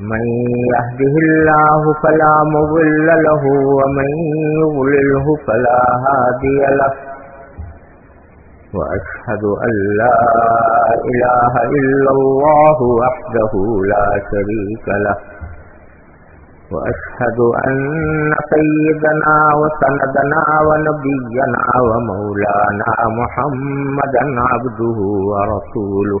من يهده الله فلا مضل له ومن يضلله فلا هادي له. وأشهد أن لا إله إلا الله وحده لا شريك له. وأشهد أن سيدنا وسندنا ونبينا ومولانا محمدا عبده ورسوله.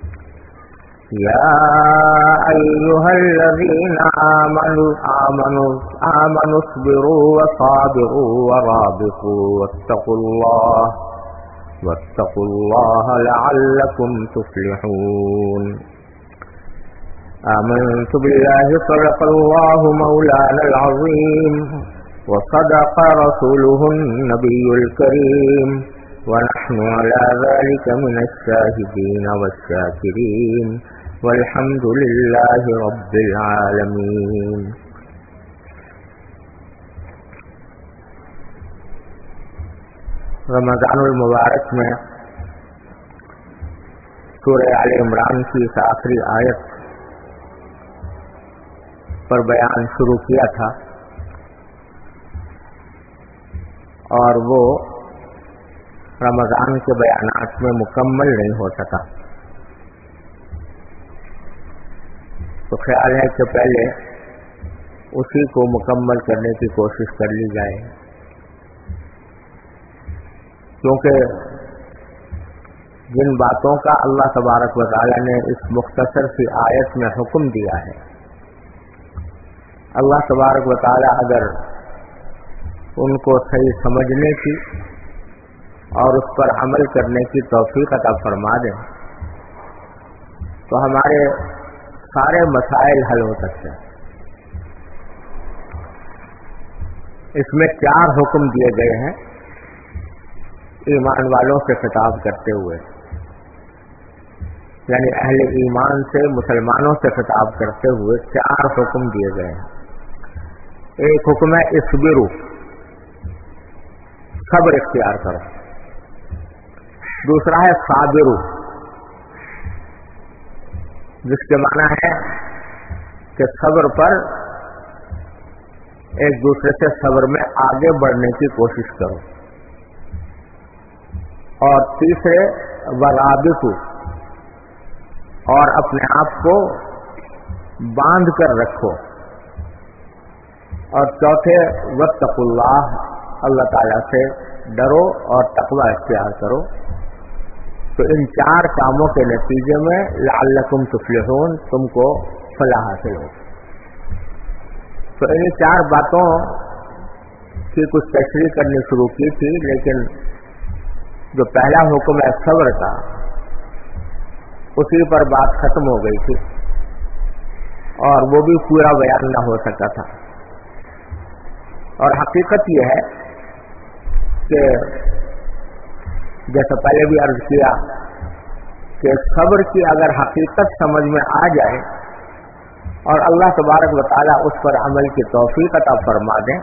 يا أيها الذين آمنوا آمنوا آمنوا اصبروا وصابروا ورابطوا واتقوا الله واتقوا الله لعلكم تفلحون. آمنت بالله صدق الله مولانا العظيم وصدق رسوله النبي الكريم ونحن على ذلك من الشاهدين والشاكرين. والحمد لله رب العالمين. رمضان المبارک میں سورہ عال عمران کی اس آخری آیت پر بیان شروع کیا تھا اور وہ رمضان کے بیانات میں مکمل نہیں ہو سکا۔ تو خیال ہے کہ پہلے اسی کو مکمل کرنے کی کوشش کر لی جائے۔ کیونکہ جن باتوں کا اللہ تبارک و تعالی نے اس مختصر سی آیت میں حکم دیا ہے، اللہ تبارک و تعالی اگر ان کو صحیح سمجھنے کی اور اس پر عمل کرنے کی توفیق عطا فرما دیں تو ہمارے سارے مسائل حل ہو سکتے ہیں۔ اس میں چار حکم دیے گئے ہیں ایمان والوں سے خطاب کرتے ہوئے۔ یعنی اہل ایمان سے مسلمانوں سے خطاب کرتے ہوئے چار حکم دیے گئے ہیں۔ ایک حکم ہے اسبرو صبر اختیار کرو۔ دوسرا ہے صابرو۔ جس کے معنی ہے کہ صبر پر ایک دوسرے سے صبر میں آگے بڑھنے کی کوشش کرو۔ اور تیسرے ورابطو اور اپنے آپ کو باندھ کر رکھو۔ اور چوتھے وطق اللہ اللہ تعالی سے ڈرو اور تقوی اختیار کرو۔ تو ان چار کاموں کے نتیجے میں لعلکم تفلحون، تم کو فلاح حاصل ہو تو ان چار باتوں کی کچھ تشریح کرنی شروع کی تھی، لیکن جو پہلا حکم ہے صبر کا، اسی پر بات ختم ہو گئی تھی۔ اور وہ بھی پورا بیان نہ ہو سکا تھا۔ اور حقیقت یہ ہے کہ جیسا پہلے بھی عرض کیا کہ صبر کی اگر حقیقت سمجھ میں آ جائے اور اللہ تبارک و تعالیٰ اس پر عمل کی توفیق عطا فرما دیں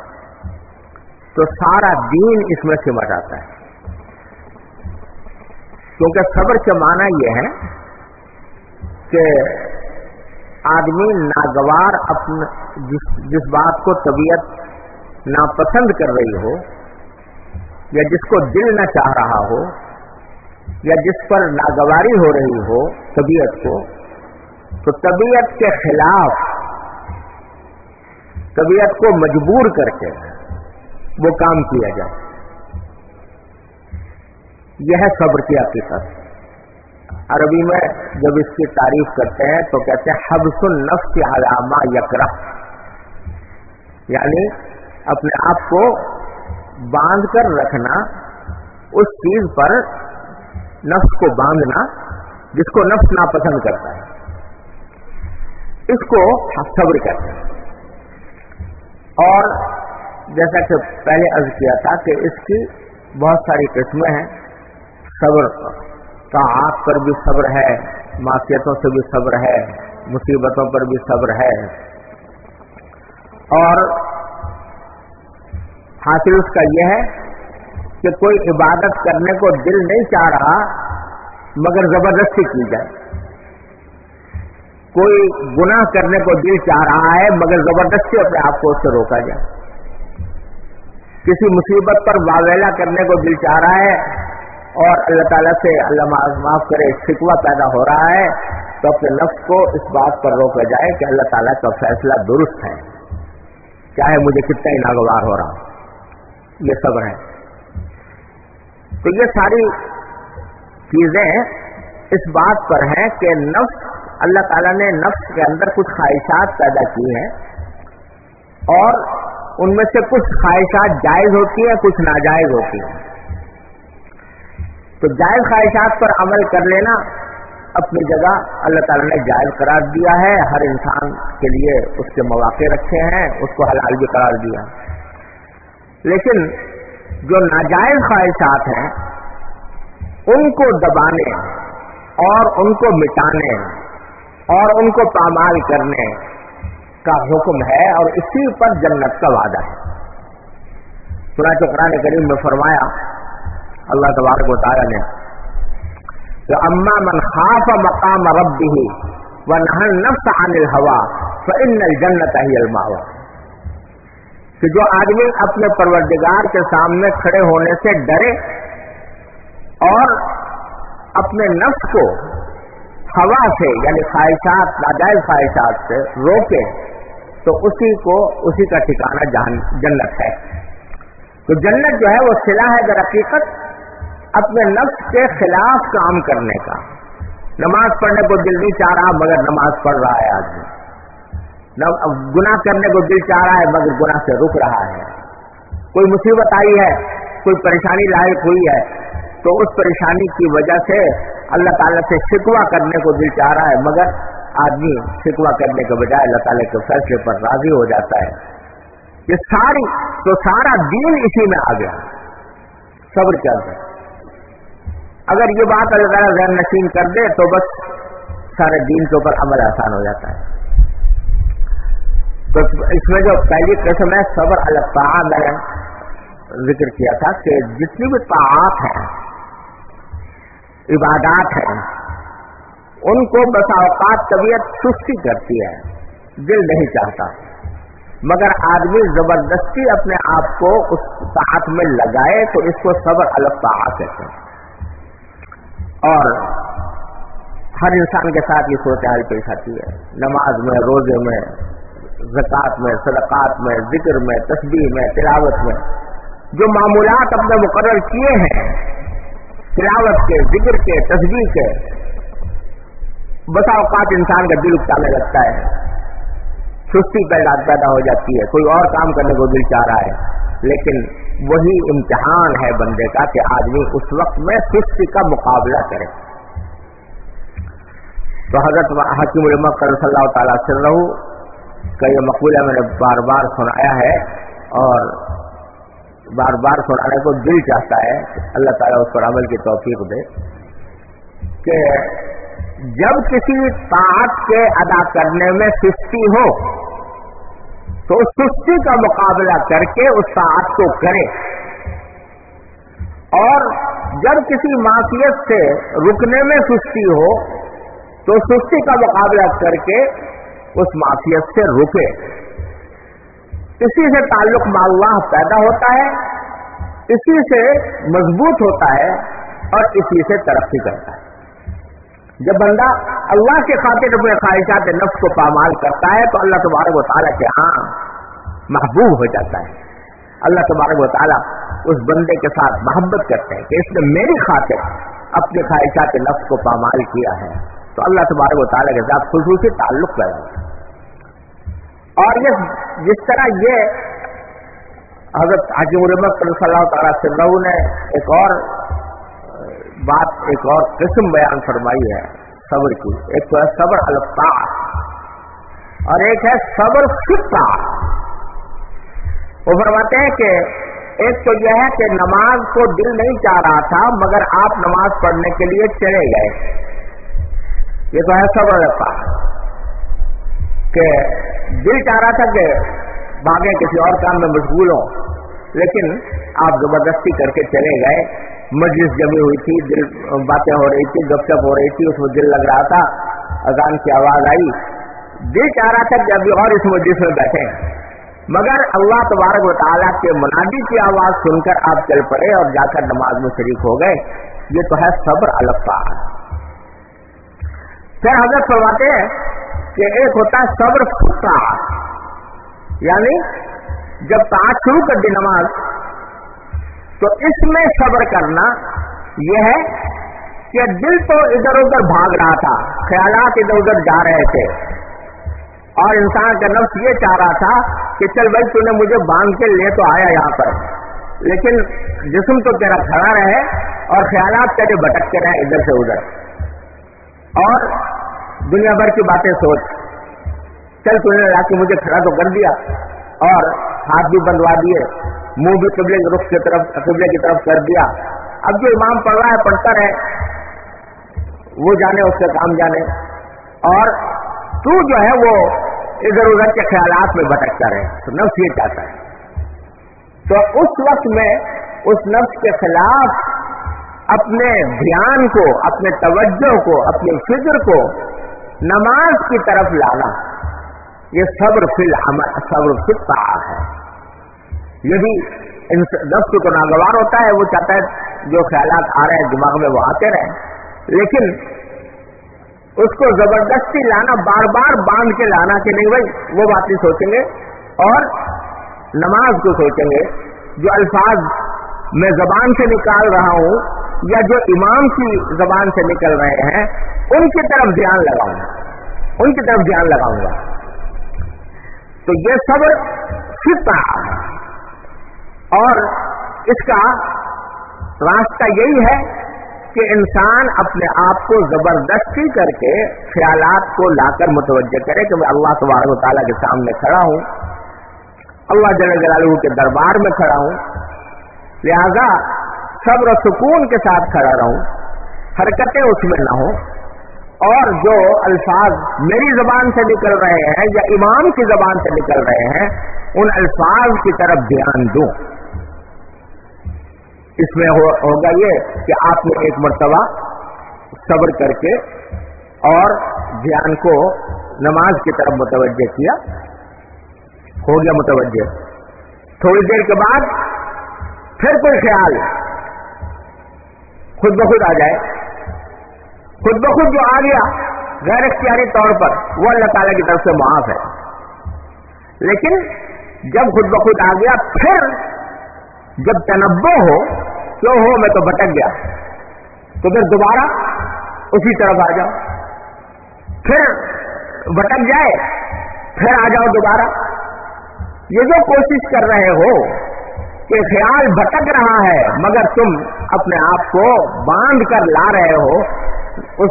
تو سارا دین اس میں سمٹ آتا ہے۔ کیونکہ صبر کے معنی یہ ہے کہ آدمی ناگوار اپنے جس جس بات کو طبیعت ناپسند کر رہی ہو یا جس کو دل نہ چاہ رہا ہو، یا جس پر ناگواری ہو رہی ہو طبیعت کو، تو طبیعت کے خلاف طبیعت کو مجبور کر کے وہ کام کیا جائے۔ یہ ہے صبر کی حقیقت۔ عربی میں جب اس کی تعریف کرتے ہیں تو کہتے ہیں، حبس النفس علامہ یکرا یعنی اپنے آپ کو باندھ کر رکھنا، اس چیز پر نفس کو باندھنا، جس کو نفس ناپسند کرتا ہے۔ اس کو صبر کہتے ہیں۔ اور جیسا کہ پہلے عرض کیا تھا کہ اس کی بہت ساری قسمیں ہیں، صبر کا آگ پر بھی صبر ہے معاشیتوں سے بھی صبر ہے، مصیبتوں پر بھی صبر ہے۔ اور حاصل اس کا یہ ہے کہ کوئی عبادت کرنے کو دل نہیں چاہ رہا، مگر زبردستی کی جائے۔ کوئی گناہ کرنے کو دل چاہ رہا ہے، مگر زبردستی اپنے آپ کو اس سے روکا جائے۔ کسی مصیبت پر واویلا کرنے کو دل چاہ رہا ہے اور اللہ تعالیٰ سے اللہ معاف کرے، شکوہ پیدا ہو رہا ہے، تو اپنے نفس کو اس بات پر روکا جائے کہ اللہ تعالیٰ کا فیصلہ درست ہے۔ چاہے مجھے کتنا ہی ناگوار ہو رہا یہ سب ہے۔ تو یہ ساری چیزیں اس بات پر ہیں کہ نفس، اللہ تعالیٰ نے نفس کے اندر کچھ خواہشات پیدا کی ہیں اور ان میں سے کچھ خواہشات جائز ہوتی ہیں، کچھ ناجائز ہوتی ہیں۔ تو جائز خواہشات پر عمل کر لینا، اپنی جگہ اللہ تعالیٰ نے جائز قرار دیا ہے۔ ہر انسان کے لیے اس کے مواقع رکھے ہیں، اس کو حلال بھی قرار دیا۔ لیکن جو ناجائز خواہشات ہیں، ان کو دبانے اور ان کو مٹانے اور ان کو پامال کرنے کا حکم ہے اور اسی پر جنت کا وعدہ ہے۔ چنانچہ قرآن کریم میں فرمایا، اللہ تبارک و تعالیٰ نے، کہ اما من خاف مقام رب ہی و نہن نفس عن الحوا فن الجنت ہی الماوا کہ جو آدمی اپنے پروردگار کے سامنے کھڑے ہونے سے ڈرے اور اپنے نفس کو ہوا سے یعنی خواہشات، ناجائز خواہشات سے روکے، تو اسی کو، اسی کا ٹھکانا جنت ہے۔ تو جنت جو ہے وہ سلا ہے در حقیقت اپنے نفس کے خلاف کام کرنے کا۔ نماز پڑھنے کو دل نہیں چاہ رہا، مگر نماز پڑھ رہا ہے آدمی۔ گناہ کرنے کو دل چاہ رہا ہے، مگر گناہ سے رک رہا ہے۔ کوئی مصیبت آئی ہے، کوئی پریشانی لاحق ہوئی ہے، تو اس پریشانی کی وجہ سے اللہ تعالیٰ سے شکوا کرنے کو دل چاہ رہا ہے، مگر آدمی شکوا کرنے کے بجائے اللہ تعالیٰ کے فیصلے پر راضی ہو جاتا ہے۔ یہ ساری، تو سارا دین اسی میں آ گیا۔ صبر چل رہا اگر یہ بات اللہ تعالیٰ ذہن نشین کر دے، تو بس سارے دین کے اوپر عمل آسان ہو جاتا ہے۔ تو اس میں جو پہلی قسم ہے، صبر الفاع میں نے ذکر کیا تھا کہ جتنی بھی طاعات ہیں، عبادات ہیں، ان کو بسا اوقات طبیعت سستی کرتی ہے، دل نہیں چاہتا۔ مگر آدمی زبردستی اپنے آپ کو اس طاعت میں لگائے تو اس کو صبر الفاع کہتے ہیں۔ اور ہر انسان کے ساتھ یہ صورتحال پیش آتی ہے، نماز میں، روزے میں زکوٰۃ میں، صدقات میں، ذکر میں تصویر میں، تلاوت میں، جو معمولات اپنے مقرر کیے ہیں، تلاوت کے، ذکر کے تصویر کے، بسا اوقات انسان کا دل اکسانے لگتا ہے، سستی پیدا پیدا ہو جاتی ہے، کوئی اور کام کرنے کو دل چاہ رہا ہے، لیکن وہی امتحان ہے بندے کا کہ آدمی اس وقت میں سستی کا مقابلہ کرے۔ تو حضرت حکیم المک صلی اللہ تعالیٰ سے رہو کا یہ مقبولہ میں نے بار بار سنایا ہے اور بار بار سنانے کو دل چاہتا ہے اللہ تعالیٰ اس پر عمل کی توفیق دے کہ جب کسی طاعت کے ادا کرنے میں سستی ہو تو اس سستی کا مقابلہ کر کے اس طاعت کو کرے اور جب کسی معافیت سے رکنے میں سستی ہو تو سستی کا مقابلہ کر کے اس معافیت سے رکے۔ اسی سے تعلق اللہ پیدا ہوتا ہے، اسی سے مضبوط ہوتا ہے اور اسی سے ترقی کرتا ہے۔ جب بندہ اللہ کے خاطر اپنے خواہشات نفس کو پامال کرتا ہے، تو اللہ تبارک و تعالیٰ کے ہاں محبوب ہو جاتا ہے۔ اللہ تبارک و تعالیٰ اس بندے کے ساتھ محبت کرتے ہیں کہ اس نے میری خاطر اپنے خواہشات نفس کو پامال کیا ہے۔ تو اللہ تبارک و تعالیٰ کے ساتھ خصوصی تعلق پیدا ہوتا ہے۔ اور یہ جس طرح یہ حضرت حاجم الرحمت صلی اللہ تعالیٰ سے نے ایک اور بات، ایک اور قسم بیان فرمائی ہے صبر کی۔ ایک تو ہے صبر الفا اور ایک ہے صبر فتا وہ فرماتے ہیں کہ ایک تو یہ ہے کہ نماز کو دل نہیں چاہ رہا تھا، مگر آپ نماز پڑھنے کے لیے چلے گئے۔ یہ تو ہے سب رکھا کہ دل چاہ رہا تھا کہ باغیں کسی اور کام میں مشغول ہوں، لیکن آپ زبردستی کر کے چلے گئے۔ مجلس جمی ہوئی تھی، دل باتیں ہو رہی تھی، گپ شپ ہو رہی تھی، اس میں دل لگ رہا تھا۔ اذان کی آواز آئی۔ دل چاہ رہا تھا کہ ابھی اور اس مجلس میں بیٹھے مگر اللہ تبارک و تعالیٰ کے منادی کی آواز سن کر آپ چل پڑے اور جا کر نماز میں شریک ہو گئے۔ یہ تو ہے صبر الفا پھر حضرت فرماتے ہیں کہ ایک ہوتا ہے صبر فتا یعنی جب تاج شروع کر دی نماز، تو اس میں صبر کرنا یہ ہے کہ دل تو ادھر ادھر بھاگ رہا تھا، خیالات ادھر ادھر جا رہے تھے۔ اور انسان کا نفس یہ چاہ رہا تھا کہ چل بھائی تو نے مجھے باندھ کے لے تو آیا یہاں پر۔ لیکن جسم تو تیرا کھڑا رہے اور خیالات تیرے بھٹکتے رہے ادھر سے ادھر۔ اور دنیا بھر کی باتیں سوچ۔ چل تو نے لا کے مجھے کھڑا تو کر دیا اور ہاتھ بھی بندوا دیے۔ منہ بھی قبلے رخ کی طرف قبلے کی طرف کر دیا۔ اب جو امام پڑھ رہا ہے، پڑھتا رہے۔ وہ جانے، اس سے کام جانے۔ اور تو جو ہے، وہ ادھر ادھر کے خیالات میں بھٹکتا رہے۔ تو نفس یہ چاہتا ہے۔ تو اس وقت میں اس نفس کے خلاف اپنے دھیان کو، اپنے توجہ کو اپنی فکر کو نماز کی طرف لانا۔ یہ صبر فل صبر فتا ہے۔ یہی نفس کو ناگوار ہوتا ہے، وہ چاہتا ہے جو خیالات آ رہے ہیں، دماغ میں وہ آتے رہے۔ لیکن اس کو زبردستی لانا بار بار باندھ کے لانا کہ نہیں بھائی، وہ بات نہیں سوچیں گے۔ اور نماز کو سوچیں گے۔ جو الفاظ میں زبان سے نکال رہا ہوں یا جو امام کی زبان سے نکل رہے ہیں، ان کی طرف دھیان لگاؤں گا۔ ان کی طرف دھیان لگاؤں گا۔ تو یہ سب فتا اور اس کا راستہ یہی ہے کہ انسان اپنے آپ کو زبردستی کر کے خیالات کو لا کر متوجہ کرے کہ میں اللہ تبارک و تعالیٰ کے سامنے کھڑا ہوں۔ اللہ جل جلالہ کے دربار میں کھڑا ہوں۔ لہذا صبر و سکون کے ساتھ کھڑا رہوں، حرکتیں اس میں نہ ہوں، اور جو الفاظ میری زبان سے نکل رہے ہیں یا امام کی زبان سے نکل رہے ہیں، ان الفاظ کی طرف دھیان دوں۔ اس میں ہوگا یہ کہ آپ نے ایک مرتبہ صبر کر کے اور دھیان کو نماز کی طرف متوجہ کیا۔ ہو گیا متوجہ۔ تھوڑی دیر کے بعد پھر کوئی خیال خود بخود آ جائے۔ خود بخود جو آ گیا، غیر اختیاری طور پر، وہ اللہ تعالی کی طرف سے معاف ہے۔ لیکن جب خود بخود آ گیا، پھر جب تنبو ہو کیوں ہو، میں تو بٹک گیا۔ تو پھر دوبارہ اسی طرف آ جاؤ۔ پھر بٹک جائے، پھر آ جاؤ دوبارہ۔ یہ جو کوشش کر رہے ہو کہ خیال بھٹک رہا ہے، مگر تم اپنے آپ کو باندھ کر لا رہے ہو، اس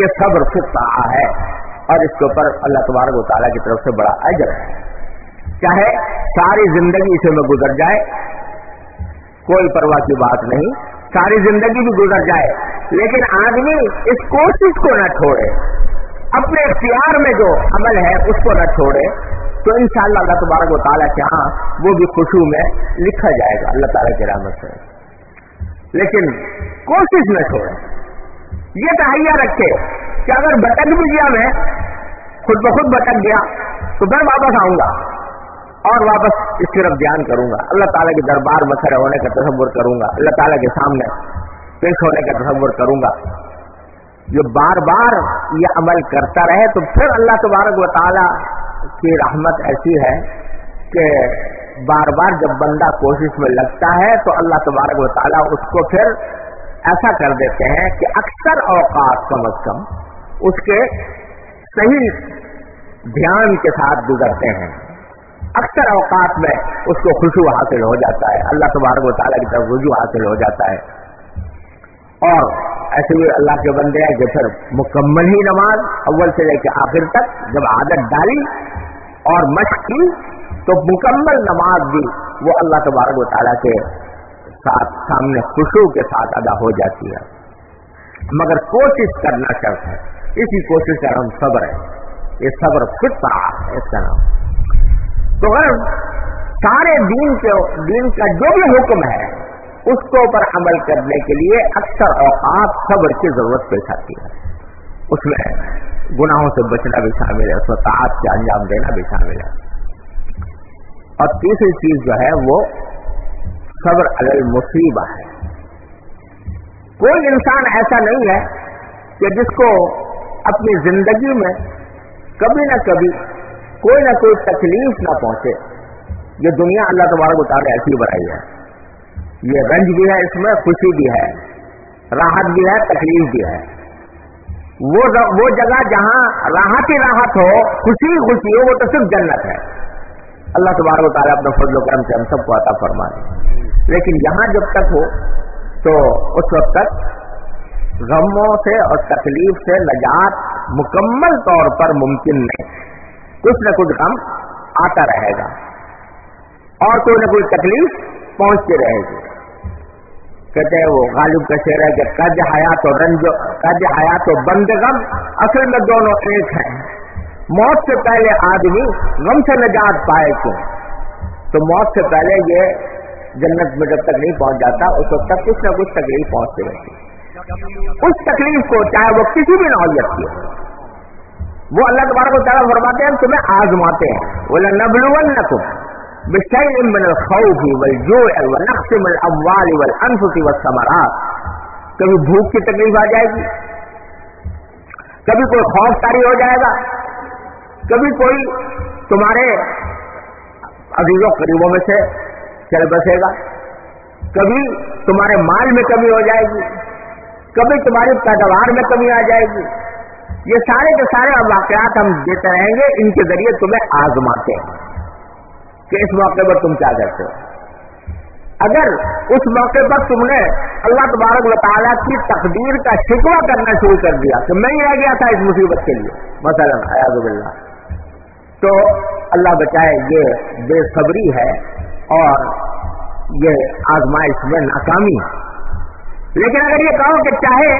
یہ صبر سکتا ہے۔ اور اس کے اوپر اللہ تبارک و تعالیٰ کی طرف سے بڑا اجر ہے۔ چاہے ساری زندگی اسے میں گزر جائے، کوئی پرواہ کی بات نہیں، ساری زندگی بھی گزر جائے، لیکن آدمی اس کوشش کو نہ چھوڑے۔ اپنے اختیار میں جو عمل ہے، اس کو نہ چھوڑے۔ تو ان شاء اللہ اللہ تبارک و تعالیٰ کے ہاں وہ بھی خوشبو میں لکھا جائے گا، اللہ تعالیٰ کی رحمت سے۔ لیکن کوشش نہ چھوڑے یہ تہیا رکھے کہ اگر بٹک بھی گیا میں، خود بخود بٹک گیا، تو پھر واپس آؤں گا اور واپس اس طرف دھیان کروں گا۔ اللہ تعالیٰ کے دربار میں کھڑے ہونے کا تصور کروں گا۔ اللہ تعالیٰ کے سامنے پیش ہونے کا تصور کروں گا۔ جو بار بار یہ عمل کرتا رہے، تو پھر اللہ تبارک و تعالیٰ کی رحمت ایسی ہے کہ بار بار جب بندہ کوشش میں لگتا ہے تو اللہ تبارک و تعالیٰ اس کو پھر ایسا کر دیتے ہیں کہ اکثر اوقات کم از کم اس کے صحیح دھیان کے ساتھ گزرتے ہیں۔ اکثر اوقات میں اس کو خوشبو حاصل ہو جاتا ہے۔ اللہ تبارک و تعالیٰ کی طرف رجوع حاصل ہو جاتا ہے۔ اور ایسے بھی اللہ کے بندے ہیں کہ پھر مکمل ہی نماز اول سے لے کے آخر تک جب عادت ڈالی اور مشق کی، تو مکمل نماز بھی وہ اللہ تبارک و تعالیٰ کے ساتھ، سامنے خوشبو کے ساتھ ادا ہو جاتی ہے۔ مگر کوشش کرنا شرط ہے۔ اسی کوشش کا نام صبر ہے یہ صبر فٹتا ہے، اس کا نام۔ تو سارے دین کے، دین کا جو بھی حکم ہے اس کے اوپر عمل کرنے کے لیے اکثر اوقات صبر کی ضرورت پیش آتی ہے۔ اس میں گناہوں سے بچنا بھی شامل ہے، اس میں کے انجام دینا بھی شامل ہے۔ اور تیسری چیز جو ہے، وہ صبر مصیبہ ہے۔ کوئی انسان ایسا نہیں ہے کہ جس کو اپنی زندگی میں کبھی نہ کبھی کوئی نہ کوئی تکلیف نہ پہنچے۔ یہ دنیا اللہ تبارک اتارے ایسی بنائی ہے۔ یہ رنج بھی ہے، اس میں خوشی بھی ہے، راحت بھی ہے، تکلیف بھی ہے۔ وہ جگہ جہاں راحت ہی راحت ہو، خوشی خوشی ہو، وہ تو صرف جنت ہے۔ اللہ تبارک و تعالیٰ اپنے فضل و کرم سے ہم سب کو عطا فرمائے۔ لیکن یہاں جب تک ہو، تو اس وقت تک غموں سے اور تکلیف سے نجات مکمل طور پر ممکن نہیں۔ کچھ نہ کچھ غم آتا رہے گا۔ اور کوئی نہ کوئی تکلیف پہنچتی رہے گی۔ کہتے ہیں وہ غالب کا شعر ہے کہ قد حیات و رنج قد حیات و بند غم اصل میں دونوں ایک ہیں۔ موت سے پہلے آدمی غم سے نجات پائے کیوں؟ تو موت سے پہلے یہ جنت میں جب تک نہیں پہنچ جاتا، اس وقت تک کچھ نہ کچھ تکلیف پہنچتی رہتی۔ اس تکلیف کو چاہے وہ کسی بھی نوعیت کی ہو۔ وہ اللہ تبارک و تعالیٰ فرماتے ہیں تمہیں آزماتے ہیں۔ بولے نبلون نقم بشئی من الخوف والجوع ونقص من الاموال والانفس والثمرات. کبھی بھوک کی تکلیف آ جائے گی؟ کبھی کوئی خوف تاری ہو جائے گا؟ کبھی کوئی تمہارے عزیزوں قریبوں میں سے چل بسے گا؟ کبھی تمہارے مال میں کمی ہو جائے گی؟ کبھی تمہاری پیداوار میں کمی آ جائے گی؟ یہ سارے کے سارے واقعات ہم دیتے رہیں گے، ان کے ذریعے تمہیں آزماتے ہیں۔ کہ اس موقع پر تم کیا کرتے ہو؟ اگر اس موقع پر تم نے اللہ تبارک و تعالیٰ کی تقدیر کا شکوہ کرنا شروع کر دیا کہ میں ہی رہ گیا تھا اس مصیبت کے لیے، مثلا ایاز اللہ تو اللہ بچائے یہ بے صبری ہے اور یہ آزمائش میں ناکامی ہے۔ لیکن اگر یہ کہو کہ چاہے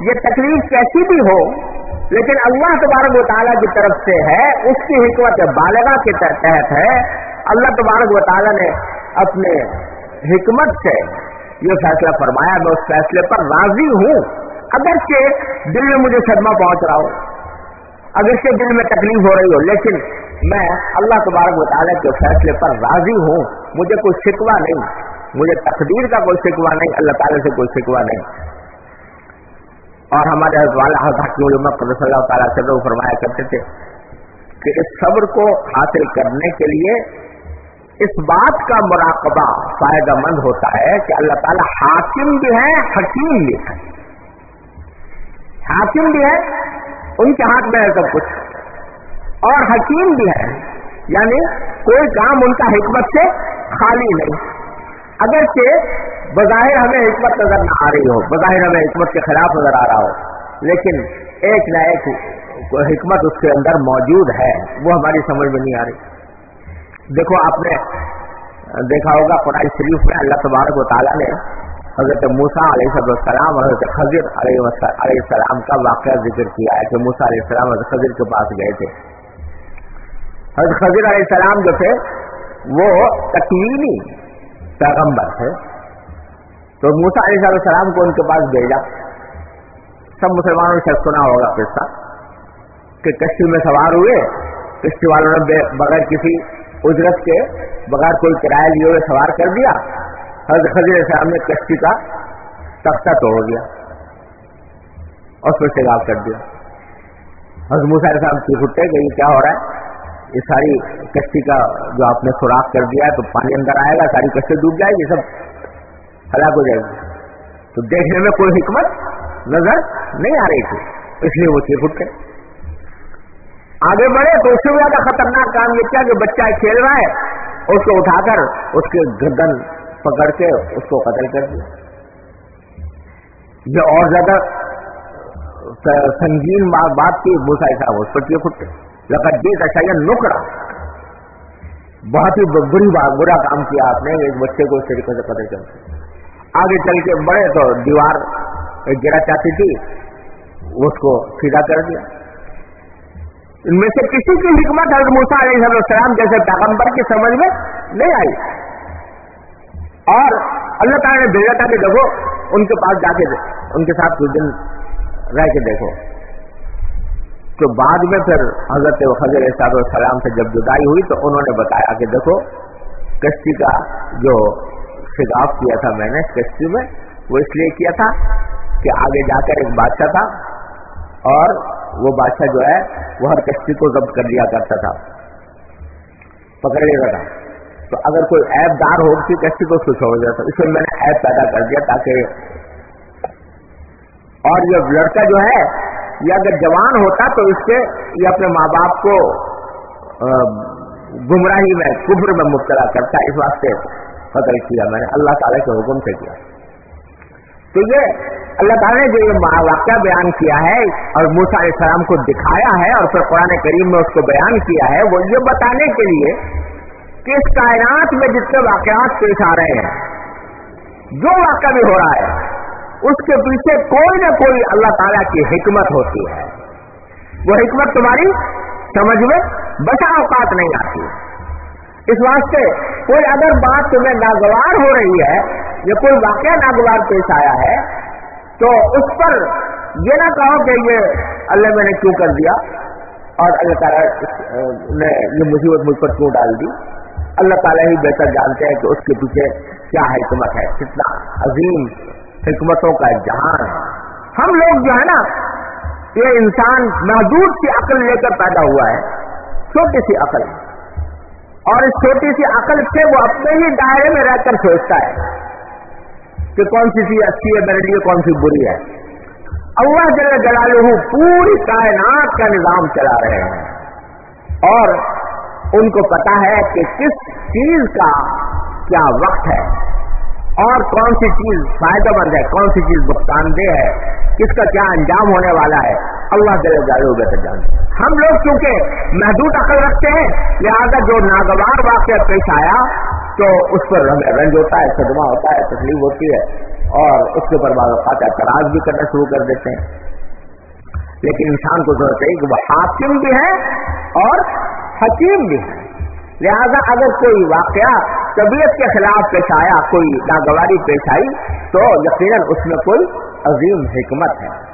یہ تکلیف کیسی بھی ہو لیکن اللہ تبارک و تعالیٰ کی طرف سے ہے، اس کی حکمت بالغا کے تحت ہے۔ اللہ تبارک و تعالیٰ نے اپنے حکمت سے یہ فیصلہ فرمایا، میں اس فیصلے پر راضی ہوں۔ اگرچہ دل میں مجھے صدمہ پہنچ رہا ہو، اگرچہ دل میں تکلیف ہو رہی ہو، لیکن میں اللہ تبارک و تعالیٰ کے فیصلے پر راضی ہوں۔ مجھے کوئی شکوہ نہیں، مجھے تقدیر کا کوئی شکوہ نہیں، اللہ تعالیٰ سے کوئی شکوہ نہیں۔ اور ہمارے والا صلی اللہ تعالیٰ سے فرمایا کرتے تھے کہ اس صبر کو حاصل کرنے کے لیے اس بات کا مراقبہ فائدہ مند ہوتا ہے کہ اللہ تعالیٰ حاکم بھی ہے حکیم بھی ہے حاکم بھی ہے ان کے ہاتھ میں ہے سب کچھ۔ اور حکیم بھی ہے یعنی کوئی کام ان کا حکمت سے خالی نہیں۔ اگرچہ بظاہر ہمیں حکمت نظر نہ آ رہی ہو، بظاہر ہمیں حکمت کے خلاف نظر آ رہا ہو، لیکن ایک نہ ایک حکمت اس کے اندر موجود ہے، وہ ہماری سمجھ میں نہیں آ رہی۔ دیکھو، آپ نے دیکھا ہوگا قرآن شریف میں اللہ تبارک و تعالیٰ نے حضرت موسا علیہ السلام اور حضرت خضر علیہ السلام کا واقعہ ذکر کیا ہے کہ موسا علیہ السلام حضرت خضر کے پاس گئے تھے۔ حضرت خضر علیہ السلام جو تھے، وہ تکوینی پیغمبر تھے تو موسا علیہ السلام کو ان کے پاس بھیجا۔ سب مسلمانوں نے شخص سنا ہوگا قصہ کہ کشتی میں سوار ہوئے، کشتی والوں نے بغیر کسی اجرت کے، بغیر کوئی کرایہ لیے ہوئے سوار کر دیا۔ حضرت خزیر السلام نے کشتی کا تختہ توڑ دیا اور اس میں شگاف کر دیا۔ حضرت موسا علیہ السلام کی گئی کیا ہو رہا ہے؟ یہ ساری کشتی کا جو آپ نے سوراخ کر دیا ہے تو پانی اندر آئے گا، ساری کشتی ڈوب جائے گی، سب ہلاک ہو جائے گی۔ تو دیکھنے میں کوئی حکمت، نظر نہیں آ رہی تھی۔ اس لیے وہ چیخ اٹھے۔ آگے بڑھے تو اس سے زیادہ خطرناک کام یہ کیا کہ بچہ کھیل رہا ہے، اس کو اٹھا کر اس کے گردن پکڑ کے اس کو قتل کر دیا۔ یہ اور زیادہ سنگین بات کی موسا صاحب اس پر کیے لقد جیت اچھا یہ نکڑا بہت ہی بری بات، برا کام کیا آپ نے، ایک بچے کو اس طریقے سے قتل کر آگے چل کے بڑے تو دیوار گرا چاہتی تھی، اس کو سیدھا کر دیا۔ ان میں سے کسی کی حکمت حضرت موسا علیہ السلام جیسے پیغمبر کی سمجھ میں نہیں آئی۔ اور اللہ تعالیٰ نے بھیجا تھا کہ دیکھو، ان کے پاس جا کے، ان کے ساتھ کچھ دن رہ کے دیکھو۔ تو بعد میں پھر حضرت حضر صاحب السلام سے جب جدائی ہوئی تو انہوں نے بتایا کہ دیکھو، کشتی کا جو شگاف کیا تھا میں نے کشتی میں، وہ اس لیے کیا تھا کہ آگے جا کر ایک بادشاہ تھا اور وہ بادشاہ جو ہے، وہ ہر کشتی کو ضبط کر لیا کرتا تھا۔ پکڑ لیتا تھا۔ تو اگر کوئی ایپ دار ہو کسی کشتی کو اس کو چھوڑ اس میں میں نے ایپ پیدا کر دیا تاکہ اور یہ لڑکا جو ہے یہ اگر جوان ہوتا تو اس سے یہ اپنے ماں باپ کو گمراہی میں، کفر میں مبتلا کرتا، اس واسطے قتل کیا میں نے۔ اللہ تعالی کے حکم سے کیا۔ تو یہ اللہ تعالیٰ نے جو یہ واقعہ بیان کیا ہے اور موسا علیہ السلام کو دکھایا ہے اور پھر قرآن کریم میں اس کو بیان کیا ہے، وہ یہ بتانے کے لیے کہ اس کائنات میں جتنے واقعات پیش آ رہے ہیں، جو واقعہ بھی ہو رہا ہے اس کے پیچھے کوئی نہ کوئی اللہ تعالیٰ کی حکمت ہوتی ہے۔ وہ حکمت تمہاری سمجھ میں بسا اوقات نہیں آتی۔ اس واسطے کوئی اگر بات تمہیں ناگوار ہو رہی ہے، یا کوئی واقعہ ناگوار پیش آیا ہے، تو اس پر یہ نہ کہو کہ یہ اللہ میں نے کیوں کر دیا اور اللہ تعالیٰ نے یہ مصیبت مجھ پر کیوں ڈال دی؟ اللہ تعالیٰ ہی بہتر جانتے ہیں کہ اس کے پیچھے کیا حکمت ہے۔ کتنا عظیم حکمتوں کا جہان ہے۔ ہم لوگ جو ہے نا، یہ انسان محدود سی عقل لے کر پیدا ہوا ہے۔ چھوٹی سی عقل۔ اور اس چھوٹی سی عقل سے وہ اپنے ہی دائرے میں رہ کر سوچتا ہے کہ کون سی چیز اچھی ہے میرے لیے کون سی بری ہے۔ اللہ جل جلالہ پوری کائنات کا نظام چلا رہے ہیں۔ اور ان کو پتا ہے کہ کس چیز کا کیا وقت ہے۔ اور کون سی چیز فائدہ مند ہے؟ کون سی چیز نقصان دہ ہے؟ کس کا کیا انجام ہونے والا ہے؟ اللہ دل جالو بہتر جانتے ہم لوگ چونکہ محدود عقل رکھتے ہیں، لہذا جو ناگوار واقعہ پیش آیا، تو اس پر رنج ہوتا ہے، صدمہ ہوتا ہے، تکلیف ہوتی ہے، اور اس کے اوپر بعض اوقات اعتراض بھی کرنا شروع کر دیتے ہیں۔ لیکن انسان کو ضرورت ہے کہ وہ حاکم بھی ہے اور حکیم بھی ہے۔ لہذا اگر کوئی واقعہ طبیعت کے خلاف پیش آیا، کوئی ناگواری پیش آئی، تو یقیناً اس میں کوئی عظیم حکمت ہے۔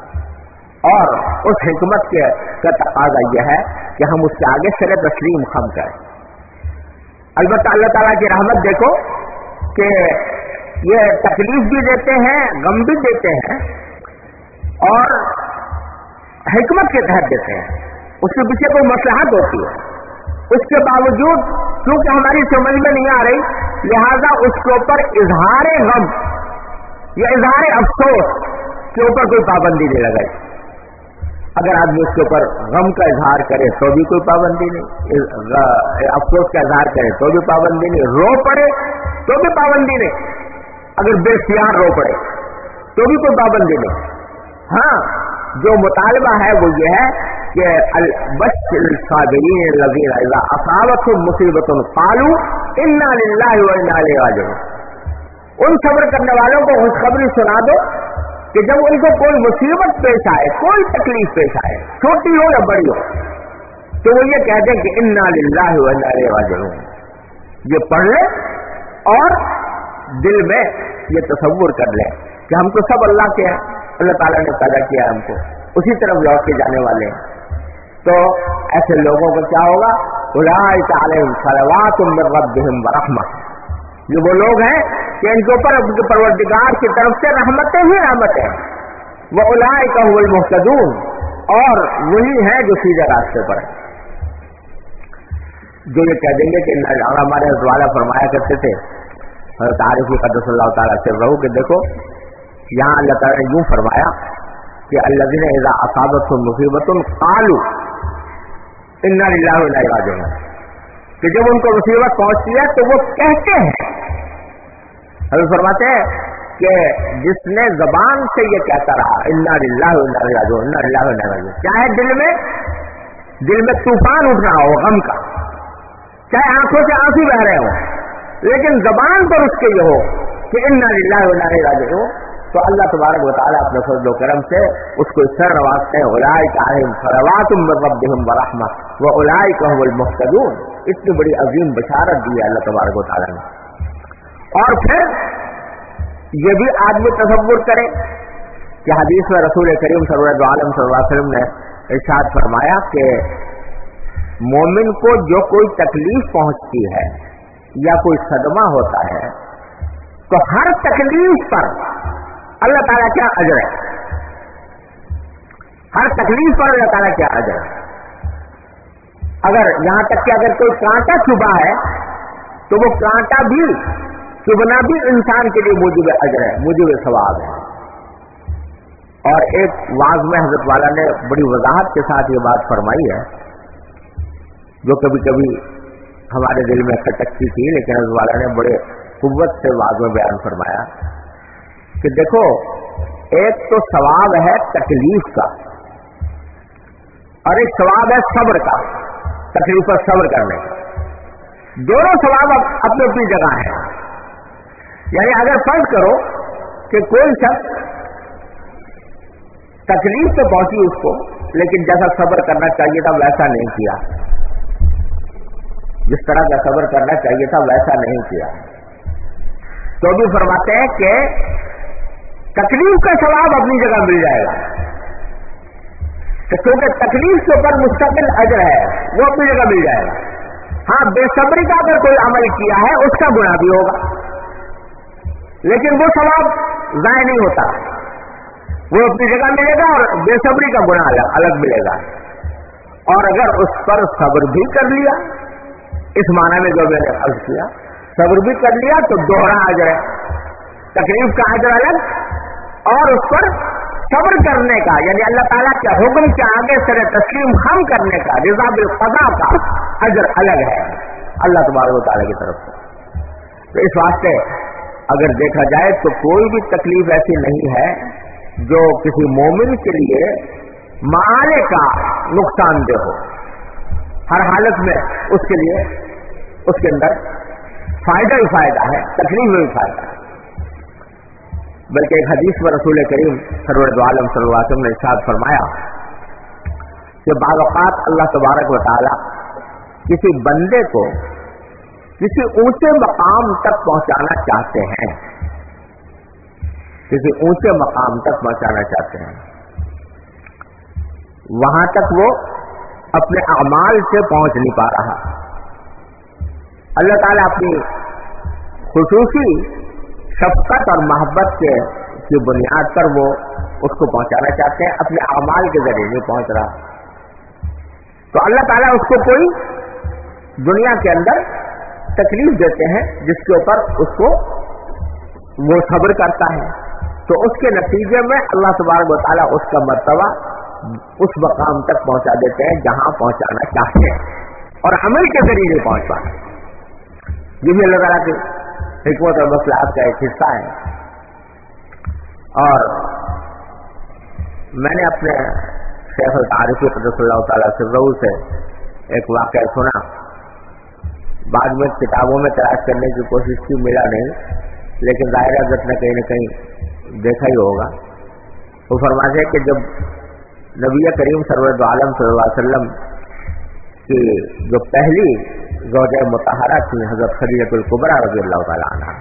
اور اس حکمت کے کا تقاضا یہ ہے کہ ہم اس کے آگے سر تسلیم خم کریں۔ البتہ اللہ تعالیٰ کی رحمت دیکھو کہ یہ تکلیف بھی دیتے ہیں، غم بھی دیتے ہیں، اور حکمت کے تحت دیتے ہیں۔ اس کے پیچھے کوئی مسلحت ہوتی ہے۔ اس کے باوجود کیونکہ ہماری سمجھ میں نہیں آ رہی، لہذا اس کے اوپر اظہار غم یا اظہار افسوس کے اوپر کوئی پابندی نہیں لگائی۔ اگر آدمی اس کے اوپر غم کا اظہار کرے تو بھی کوئی پابندی نہیں۔ افسوس کا اظہار کرے تو بھی پابندی نہیں۔ رو پڑے تو بھی پابندی نہیں۔ اگر بے سیاح رو پڑے تو بھی کوئی پابندی نہیں۔ ہاں جو مطالبہ ہے وہ یہ ہے کہ اصابت مصیبت پالو ان صبر کرنے والوں کو خوشخبری سنا دو کہ جب ان کو کوئی مصیبت پیش آئے، کوئی تکلیف پیش آئے، چھوٹی ہو یا بڑی ہو، تو وہ یہ کہتے ہیں کہ ان واجر یہ پڑھ لے اور دل میں یہ تصور کر لے کہ ہم تو سب اللہ کے ہیں، اللہ تعالیٰ نے پیدا کیا ہم کو۔ اسی طرف لوٹ کے جانے والے ہیں۔ تو ایسے لوگوں کو کیا ہوگا؟ سلوات برحمت یہ وہ لوگ ہیں کہ ان کے اوپر پروردگار کی طرف سے رحمتیں ہی رحمت ہے وہ الائے کا اور وہی ہے جو سیدھے راستے پر ہے جو یہ کہہ دیں گے کہ ہمارے دوارا فرمایا کرتے تھے۔ تعریفی قدس اللہ تعالیٰ سے رہو کہ دیکھو، یہاں اللہ تعالیٰ نے یوں فرمایا کہ اللہ دن اصابت مصیبت قالو ان راجو کہ جب ان کو مصیبت پہنچتی ہے تو وہ کہتے ہیں۔ حضرت فرماتے ہیں کہ جس نے زبان سے یہ کہتا رہا اللہ راجو اللہ راجو کیا ہے دل میں دل میں طوفان اٹھ رہا ہو، غم کا، چاہے آنکھوں سے آنسو بہ رہے ہوں، لیکن زبان پر اس کے یہ ہو کہ ان راجو تو اللہ تبارک و تعالیٰ اپنے فضل و کرم سے اس کو سر نوازتے ہیں برحمہ وہ الائی کا مختدون اتنی بڑی عظیم بشارت دی ہے اللہ تبارک و تعالیٰ نے۔ اور پھر یہ بھی آدمی تصور کرے کہ حدیث میں رسول کریم صلی اللہ عالم صلی اللہ علیہ وسلم نے ارشاد فرمایا کہ مومن کو جو کوئی تکلیف پہنچتی ہے یا کوئی صدمہ ہوتا ہے، تو ہر تکلیف پر اللہ تعالیٰ کیا اجر ہے؟ ہر تکلیف پر اللہ تعالیٰ کیا اجر ہے؟ اگر یہاں تک کہ اگر کوئی کانٹا چھپا ہے، تو وہ کانٹا بھی چبنا بھی انسان کے لیے موجود اجر ہے موجود ثواب ہے۔ اور ایک واضح میں حضرت والا نے بڑی وضاحت کے ساتھ یہ بات فرمائی ہے، جو کبھی کبھی ہمارے دل میں کھٹکتی تھی، لیکن حضرت والا نے بڑے قوت سے واضح بیان فرمایا۔ کہ دیکھو، ایک تو ثواب ہے تکلیف کا، اور ایک ثواب ہے صبر کا، تکلیف پر صبر کرنے کا۔ دونوں ثواب اپنی اپنی جگہ ہے یعنی اگر فرض کرو کہ کوئی شخص تکلیف تو پہنچی اس کو، لیکن جیسا صبر کرنا چاہیے تھا ویسا نہیں کیا۔ جس طرح کا صبر کرنا چاہیے تھا ویسا نہیں کیا۔ تو بھی فرماتے ہیں کہ تکلیف کا ثواب اپنی جگہ مل جائے گا۔ کیونکہ تکلیف کے اوپر مستقل اجر ہے، وہ اپنی جگہ مل جائے گا۔ ہاں بے صبری کا اگر کوئی عمل کیا ہے، اس کا گناہ بھی ہوگا۔ لیکن وہ ثواب ضائع نہیں ہوتا۔ وہ اپنی جگہ ملے گا اور بے صبری کا گناہ الگ الگ ملے گا۔ اور اگر اس پر صبر بھی کر لیا، اس معنی میں جو میں نے عرض کیا، صبر بھی کر لیا تو دوہرا اجر ہے۔ تکلیف کا اجر الگ اور اس پر صبر کرنے کا یعنی اللہ تعالیٰ کے حکم کے آگے سر تسلیم ہم کرنے کا، رضا الفضا کا اجر الگ ہے۔ اللہ تبارک و تعالیٰ کی طرف سے۔ تو اس واسطے اگر دیکھا جائے تو کوئی بھی تکلیف ایسی نہیں ہے جو کسی مومن کے لیے معالے کا نقصان دہ ہو۔ ہر حالت میں اس کے لیے، اس کے اندر فائدہ ہی فائدہ ہے، تکلیف میں بھی فائدہ ہے۔ بلکہ ایک حدیث میں رسول کریم سرور عالم صلی اللہ علیہ وسلم نے ارشاد فرمایا کہ بعض اوقات اللہ تبارک و تعالی کسی بندے کو کسی اونچے مقام تک پہنچانا چاہتے ہیں، کسی اونچے مقام تک پہنچانا چاہتے ہیں۔ وہاں تک وہ اپنے اعمال سے پہنچ نہیں پا رہا۔ اللہ تعالیٰ اپنی خصوصی شفقت اور محبت کے کی بنیاد پر وہ اس کو پہنچانا چاہتے ہیں، اپنے اعمال کے ذریعے نہیں پہنچ رہا تو اللہ تعالیٰ اس کو کوئی دنیا کے اندر تکلیف دیتے ہیں، جس کے اوپر اس کو وہ صبر کرتا ہے۔ تو اس کے نتیجے میں اللہ تبارک و تعالیٰ اس کا مرتبہ اس مقام تک پہنچا دیتے ہیں، جہاں پہنچانا چاہتے ہیں۔ اور عمل کے ذریعے نہیں پہنچ پاتے یہ بھی اللہ تعالیٰ کی حکمت اور مسئلہ کا ایک حصہ ہے۔ اور میں نے اپنے شیخ الطارفی قدس اللہ تعالیٰ سے سے ایک واقعہ سنا۔ بعد میں کتابوں میں تلاش کرنے کی کوشش کی، ملا نہیں، لیکن ظاہر حضرت نے کہیں نہ کہیں دیکھا ہی ہوگا۔ وہ فرماتے ہیں کہ جب نبی کریم سرور عالم صلی اللہ علیہ وسلم کی جو پہلی زوجہ متحرہ تھی، حضرت خدیجت القبرا رضی اللہ تعالیٰ عنہ،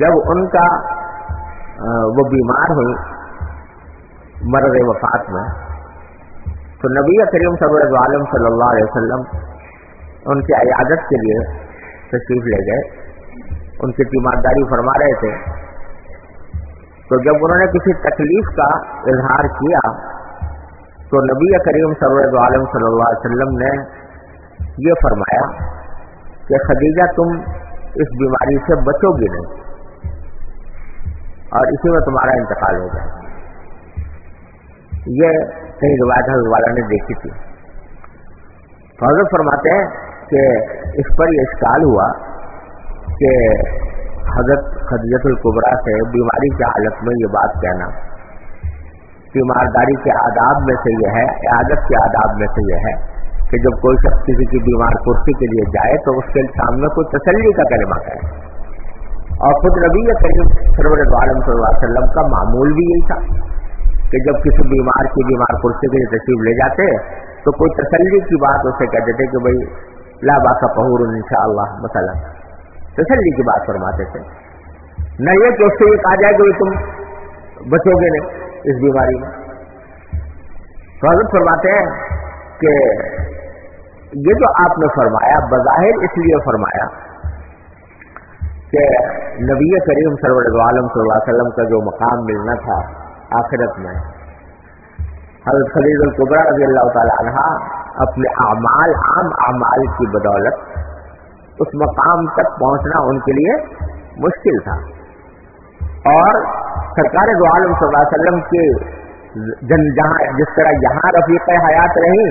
جب ان کا وہ بیمار ہوئی، مرض وفات میں، تو نبی کریم صبر عالم صلی اللہ علیہ وسلم ان کی عیادت کے لیے تشریف لے گئے۔ ان کی تیمارداری فرما رہے تھے۔ تو جب انہوں نے کسی تکلیف کا اظہار کیا تو نبی کریم سرور عالم صلی اللہ علیہ وسلم نے یہ فرمایا کہ خدیجہ تم اس بیماری سے بچو گی نہیں اور اسی میں تمہارا انتقال ہو جائے یہ کئی روایت حضرت والا نے دیکھی تھی۔ حضرت فرماتے ہیں کہ اس پر یہ اشکال ہوا کہ حضرت خدیت القبرا سے بیماری کی حالت میں یہ بات کہنا۔ بیمارداری کے آداب میں سے یہ ہے عادت کے آداب میں سے یہ ہے کہ جب کوئی شخص کسی کی بیمار کرسی کے لیے جائے تو اس کے سامنے کوئی تسلی کا کلمہ کرے اور خود نبی کریم سرور عالم صلی اللہ علیہ وسلم کا معمول بھی یہی تھا کہ جب کسی بیمار کی بیمار کرسی کے لیے تشریف لے جاتے تو کوئی تسلی کی بات اسے کہہ دیتے کہ بھائی، لا کا پہور ان شاء اللہ مسئلہ تسلی کی بات فرماتے تھے۔ نہ یہ کہ اس سے یہ کہا جائے کہ تم بچو گے نہیں۔ اس بیماری میں۔ حضرت فرماتے ہیں کہ یہ جو آپ نے فرمایا، بظاہر اس لیے فرمایا کہ نبی کریم سرور عالم صلی اللہ علیہ وسلم کا جو مقام ملنا تھا آخرت میں، حضرت خلیز القبرا رضی اللہ تعالی عنہ اپنے اعمال، عام اعمال کی بدولت اس مقام تک پہنچنا ان کے لیے مشکل تھا۔ اور سرکار دو عالم صلی اللہ علیہ وسلم کے جن جہاں جس طرح یہاں رفیق حیات رہی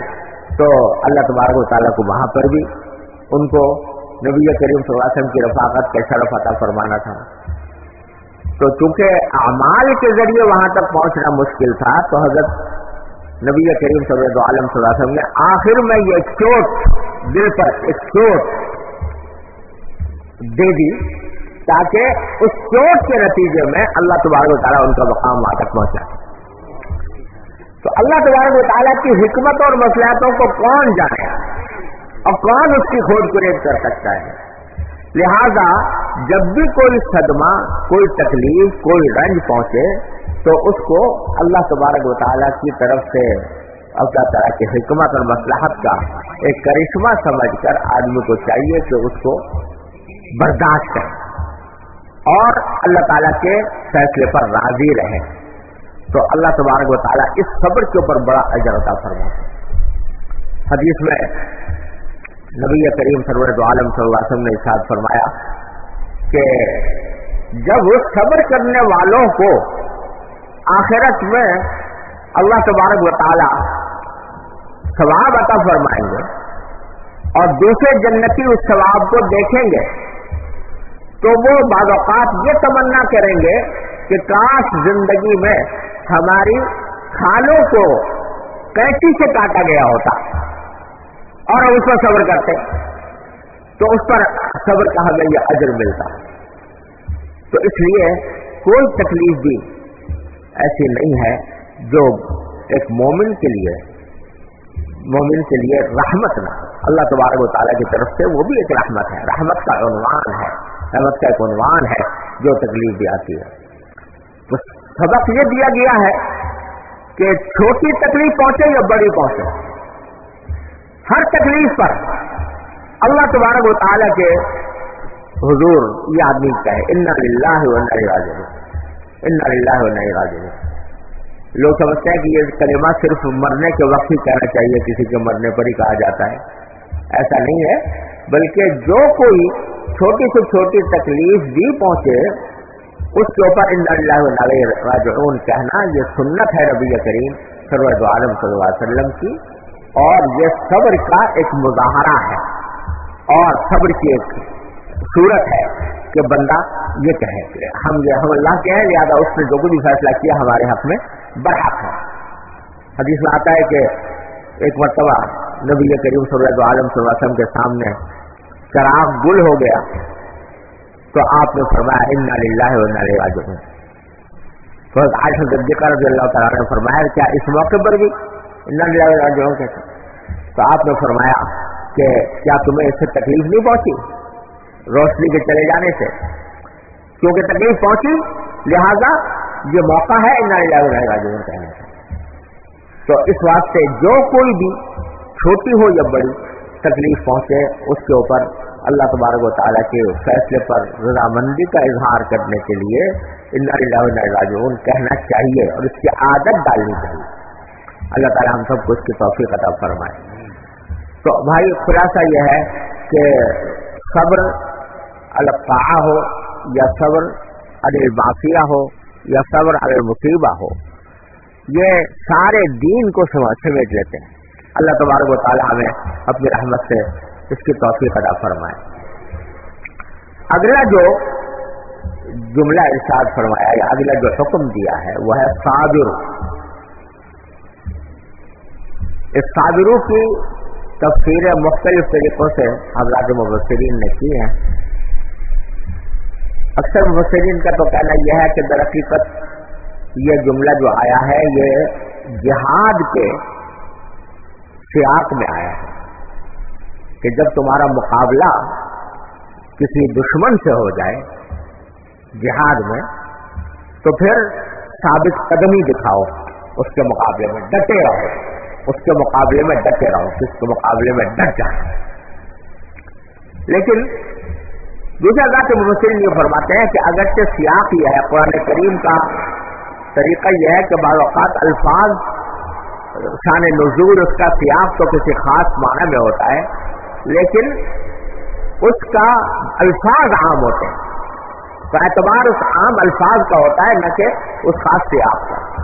تو اللہ تبارک و تعالیٰ کو وہاں پر بھی ان کو نبی کریم صلی اللہ علیہ وسلم کی رفاقت کا شرف عطا فرمانا تھا۔ تو چونکہ اعمال کے ذریعے وہاں تک پہنچنا مشکل تھا، تو حضرت نبی کریم صلی اللہ علیہ وسلم نے آخر میں یہ چوٹ دل پر ایک چوٹ دے دی۔ تاکہ اس چوٹ کے نتیجے میں اللہ تبارک و تعالیٰ ان کا مقام وہاں تک پہنچا تو اللہ تبارک و تعالیٰ کی حکمت اور مسلحتوں کو کون جانے؟ اور کون اس کی کھوج پریت کر سکتا ہے؟ لہذا جب بھی کوئی صدمہ، کوئی تکلیف، کوئی رنج پہنچے، تو اس کو اللہ تبارک و تعالیٰ کی طرف سے اللہ تعالیٰ کی حکمت اور مسلحت کا ایک کرشمہ سمجھ کر آدمی کو چاہیے کہ اس کو برداشت کرے۔ اور اللہ تعالیٰ کے فیصلے پر راضی رہے۔ تو اللہ تبارک و تعالیٰ اس صبر کے اوپر بڑا اجرتا فرما حدیث میں نبی کریم سرور عالم صلی اللہ علیہ وسلم نے ارشاد فرمایا کہ جب صبر کرنے والوں کو آخرت میں اللہ تبارک و تعالی ثواب عطا فرمائیں گے اور دوسرے جنتی اس ثواب کو دیکھیں گے تو وہ بعض اوقات یہ تمنا کریں گے کہ کاش زندگی میں ہماری کھالوں کو کیسی سے کاٹا گیا ہوتا اور اس پر صبر کرتے تو اس پر صبر کا ہمیں یہ اجر ملتا تو اس لیے کوئی تکلیف بھی ایسی نہیں ہے جو ایک مومن کے لیے مومن کے لیے رحمت نہ اللہ تبارک و تعالیٰ کی طرف سے وہ بھی ایک رحمت ہے، رحمت کا عنوان ہے۔ رحمت کا ایک عنوان ہے جو تکلیف بھی آتی ہے۔ تو سبق یہ دیا گیا ہے کہ چھوٹی تکلیف پہنچے یا بڑی پہنچے۔ ہر تکلیف پر اللہ تبارک و تعالیٰ کے حضور یہ آدمی کا ہے ان اللہ ان اللہ راج لوگ سمجھتے ہیں کہ یہ کلمہ صرف مرنے کے وقت ہی کہنا چاہیے، کسی کے مرنے پر ہی کہا جاتا ہے۔ ایسا نہیں ہے۔ بلکہ جو کوئی چھوٹی سے چھوٹی تکلیف بھی پہنچے، اس کے اوپر ان اللہ راجعون کہنا یہ سنت ہے ربی کریم سرور عالم صلی اللہ علیہ وسلم کی، اور یہ صبر کا ایک مظاہرہ ہے، اور صبر کی ایک صورت ہے کہ بندہ یہ کہے کہ ہم یہ، ہم اللہ کے ہیں، لہٰذا اس نے جو کچھ بھی فیصلہ کیا ہمارے حق میں برحق ہے۔ حدیث میں آتا ہے کہ ایک مرتبہ نبی کریم صلی اللہ عالم صلی اللہ علیہ وسلم کے سامنے چراغ گل ہو گیا تو آپ نے فرمایا ان اللہ راج ہوں تو آج رضی اللہ تعالیٰ نے فرمایا، کیا اس موقع پر بھی انا للہ انجوں کہتے تو آپ نے فرمایا کہ کیا تمہیں اس سے تکلیف نہیں پہنچی روشنی کے چلے جانے سے؟ کیونکہ تکلیف پہنچی، لہذا یہ موقع ہے انا للہ انا انجوں کہنے کا۔ تو اس واسطے جو کوئی بھی چھوٹی ہو یا بڑی تکلیف پہنچے، اس کے اوپر اللہ تبارک و تعالیٰ کے فیصلے پر رضامندی کا اظہار کرنے کے لیے ان کہنا چاہیے اور اس کی عادت ڈالنی چاہیے۔ اللہ تعالیٰ ہم سب کو اس کی توفیق عطا فرمائے۔ تو بھائی خلاصہ یہ ہے کہ صبر الفاع ہو یا صبر المافیہ ہو یا صبر المصیبہ ہو، یہ سارے دین کو سمیٹ لیتے ہیں۔ اللہ تبارک و تعالیٰ ہمیں اپنی رحمت سے اس کی توفیق ادا فرمائے۔ اگلا جو جملہ ارشاد فرمایا یا اگلا جو حکم دیا ہے، وہ ہے صابر اس صابرو کی تفسیریں مختلف طریقوں سے حضرات مبصرین نے کی ہیں۔ اکثر مبصرین کا تو کہنا یہ ہے کہ درقیقت یہ جملہ جو آیا ہے، یہ جہاد کے سیاق میں آیا ہے کہ جب تمہارا مقابلہ کسی دشمن سے ہو جائے جہاد میں، تو پھر ثابت قدمی دکھاؤ، اس کے مقابلے میں ڈٹے رہو، اس کے مقابلے میں ڈٹے رہو، کس کے مقابلے میں ڈٹ جائے۔ لیکن دوسرا ذات مبصرین یہ فرماتے ہیں کہ اگرچہ سیاق یہ ہے، قرآن کریم کا طریقہ یہ ہے کہ بعض اوقات الفاظ شان نزول اس کا سیاق تو کسی خاص معنی میں ہوتا ہے، لیکن اس کا الفاظ عام ہوتے ہیں۔ تو اعتبار اس عام الفاظ کا ہوتا ہے، نہ کہ اس خاص سے آپ کا۔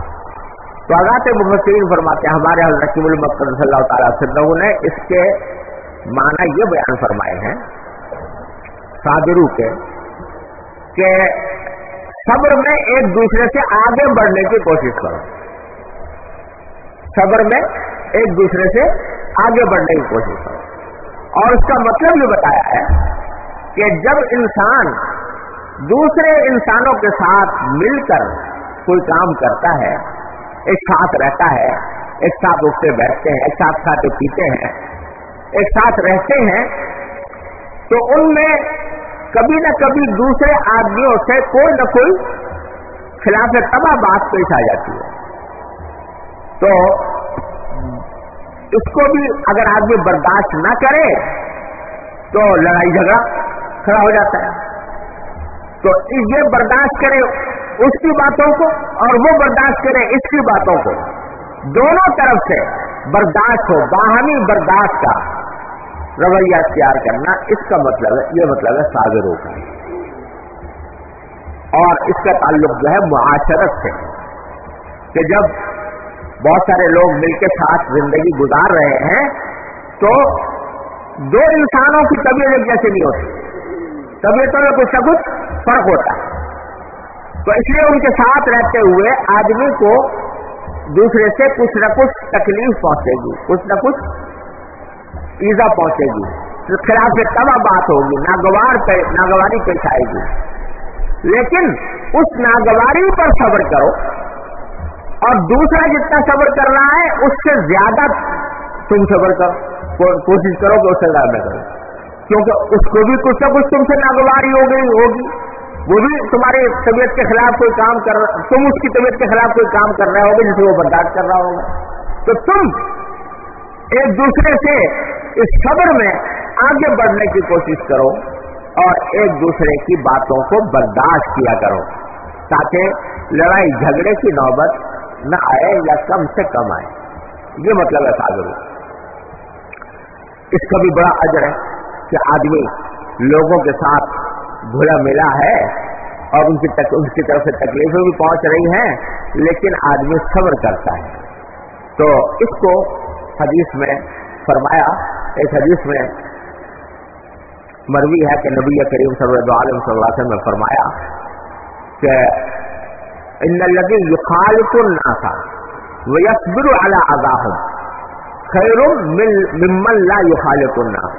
تو آغات مفسرین فرماتے ہیں، ہمارے حضرت المقد صلی اللہ تعالیٰ وسلم نے اس کے معنی یہ بیان فرمائے ہیں، صادرو کے، کہ صبر میں ایک دوسرے سے آگے بڑھنے کی کوشش کرو۔ صبر میں ایک دوسرے سے آگے بڑھنے کی کوشش کرو۔ اور اس کا مطلب یہ بتایا ہے کہ جب انسان دوسرے انسانوں کے ساتھ مل کر کوئی کام کرتا ہے، ایک ساتھ رہتا ہے، ایک ساتھ اٹھتے بیٹھتے ہیں، ایک ساتھ کھاتے پیتے ہیں، ایک ساتھ رہتے ہیں، تو ان میں کبھی نہ کبھی دوسرے آدمیوں سے کوئی نہ کوئی خلاف تباہ بات پیش آ جاتی ہے۔ تو اس کو بھی اگر آدمی برداشت نہ کرے تو لڑائی جھگڑا کھڑا ہو جاتا ہے۔ تو یہ برداشت کرے اس کی باتوں کو اور وہ برداشت کرے اس کی باتوں کو۔ دونوں طرف سے برداشت ہو، باہمی برداشت کا رویہ اختیار کرنا۔ اس کا مطلب ہے، یہ مطلب ہے ساگروں کا اور اس کا تعلق جو ہے معاشرت سے، کہ جب بہت سارے لوگ مل کے ساتھ زندگی گزار رہے ہیں، تو دو انسانوں کی طبیعت ایک جیسے نہیں ہوتی۔ طبیعتوں میں کچھ نہ کچھ فرق ہوتا۔ تو اس لیے ان کے ساتھ رہتے ہوئے آدمی کو دوسرے سے کچھ نہ کچھ تکلیف پہنچے گی، کچھ نہ کچھ ایزا پہنچے گی۔ خلاف سے تباہ بات ہوگی، ناگوار ناگواری پیش آئے گی۔ لیکن اس ناگواری پر صبر کرو۔ اور دوسرا جتنا صبر کر رہا ہے، اس سے زیادہ تم صبر کرو۔ کوشش کرو کہ اس سے زیادہ کرو کیونکہ اس کو بھی کچھ نہ کچھ تم سے ناگواری ہو گئی ہوگی۔ وہ بھی تمہاری طبیعت کے خلاف کوئی کام کر رہا تم اس کی طبیعت کے خلاف کوئی کام کر رہے ہوگے جسے وہ برداشت کر رہا ہوگا۔ تو تم ایک دوسرے سے اس صبر میں آگے بڑھنے کی کوشش کرو اور ایک دوسرے کی باتوں کو برداشت کیا کرو۔ تاکہ لڑائی جھگڑے کی نوبت نہ آئے یا کم سے کم آئے۔ یہ مطلب ہے ساگر۔ اس کا بھی بڑا اجر ہے کہ آدمی لوگوں کے ساتھ گھلا ملا ہے اور ان کی تک، ان کی طرف سے تکلیفیں بھی پہنچ رہی ہیں، لیکن آدمی صبر کرتا ہے۔ تو اس کو حدیث میں فرمایا ایک حدیث میں مروی ہے کہ نبی کریم صلی اللہ علیہ وسلم نے فرمایا کہ ان الذي يخالف الناس ويصبر على اذاهم خیر ممن لا يخالف الناس.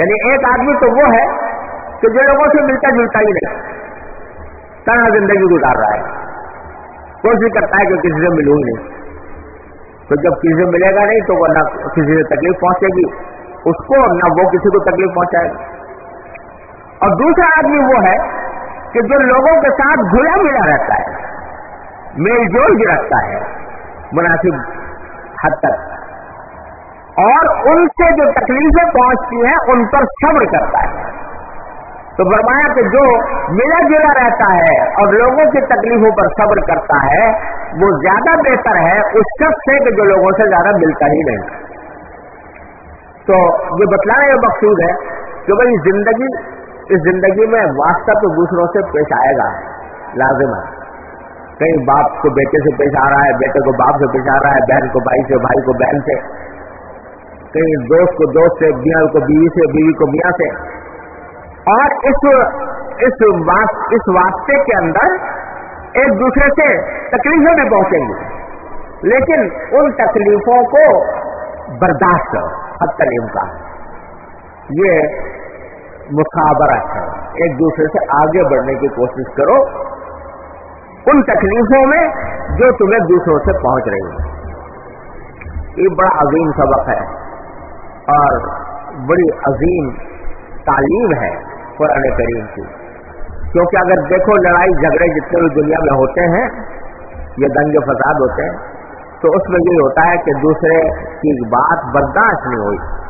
یعنی ایک آدمی تو وہ ہے کہ جو لوگوں سے ملتا جلتا ہی نہیں طرح زندگی گزار رہا ہے۔ کوشش کرتا ہے کہ کسی سے ملوں ہی نہیں؟ تو جب کسی سے ملے گا نہیں تو وہ نہ کسی سے تکلیف پہنچے گی، اس کو نہ وہ کسی کو تکلیف پہنچائے گا اور دوسرا آدمی وہ ہے کہ جو لوگوں کے ساتھ گھلا ملا رہتا ہے، میل جول بھی رکھتا ہے، مناسب حد تک، اور ان سے جو تکلیفیں پہنچتی ہیں، ان پر صبر کرتا ہے۔ تو فرمایا کہ جو ملا جلا رہتا ہے اور لوگوں کی تکلیفوں پر صبر کرتا ہے، وہ زیادہ بہتر ہے اس شخص سے کہ جو لوگوں سے زیادہ ملتا ہی نہیں۔ تو یہ بتلانا یہ مقصود ہے کہ بھائی زندگی اس زندگی میں واسطہ تو دوسروں سے پیش آئے گا، لازم ہے۔ کہیں باپ کو بیٹے سے پیش آ رہا ہے، بیٹے کو باپ سے پیش آ رہا ہے، بہن کو بھائی سے، بھائی کو بہن سے۔ کہیں دوست کو دوست سے میاں کو بیوی سے، بیوی کو میاں سے۔ اور اس اس اس واسطے کے اندر ایک دوسرے سے تکلیفیں بھی پہنچیں گی۔ لیکن ان تکلیفوں کو برداشت کرو حد تعلیم کا۔ یہ مسابرت ہے۔ ایک دوسرے سے آگے بڑھنے کی کوشش کرو۔ ان تکلیفوں میں جو تمہیں دوسروں سے پہنچ رہی ہے یہ بڑا عظیم سبق ہے اور بڑی عظیم تعلیم ہے قرآن کریم کی۔ کیونکہ اگر دیکھو لڑائی جھگڑے جتنے بھی دنیا میں ہوتے ہیں، یہ دنگ فساد ہوتے ہیں۔ تو اس میں یہ ہوتا ہے کہ دوسرے کی بات برداشت نہیں ہوئی۔